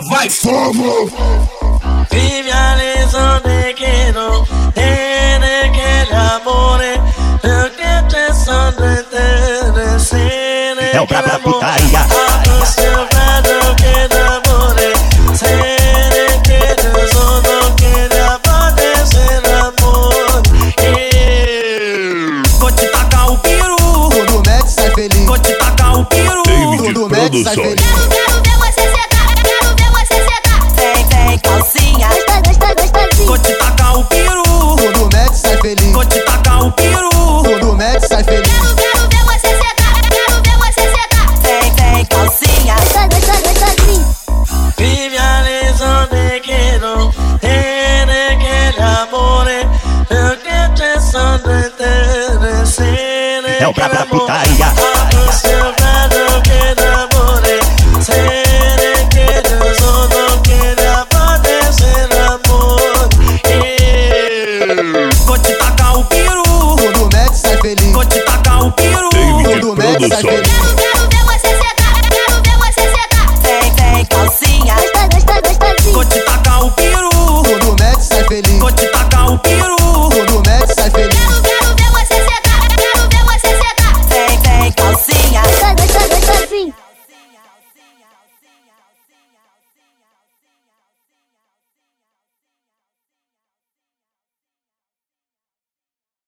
vai. Vamos! Trivializando que no tiene que el amor Lo que te son de tener É o brabo da putaria. Que que. Vou te tacar o piru, Quando mete, sai feliz. Quiere acontecer amor Yeah. Vou te tacar o piru, Quando mete, sai feliz. vou te tacar o piru. David Quando mete, sai Produções. feliz. Quero,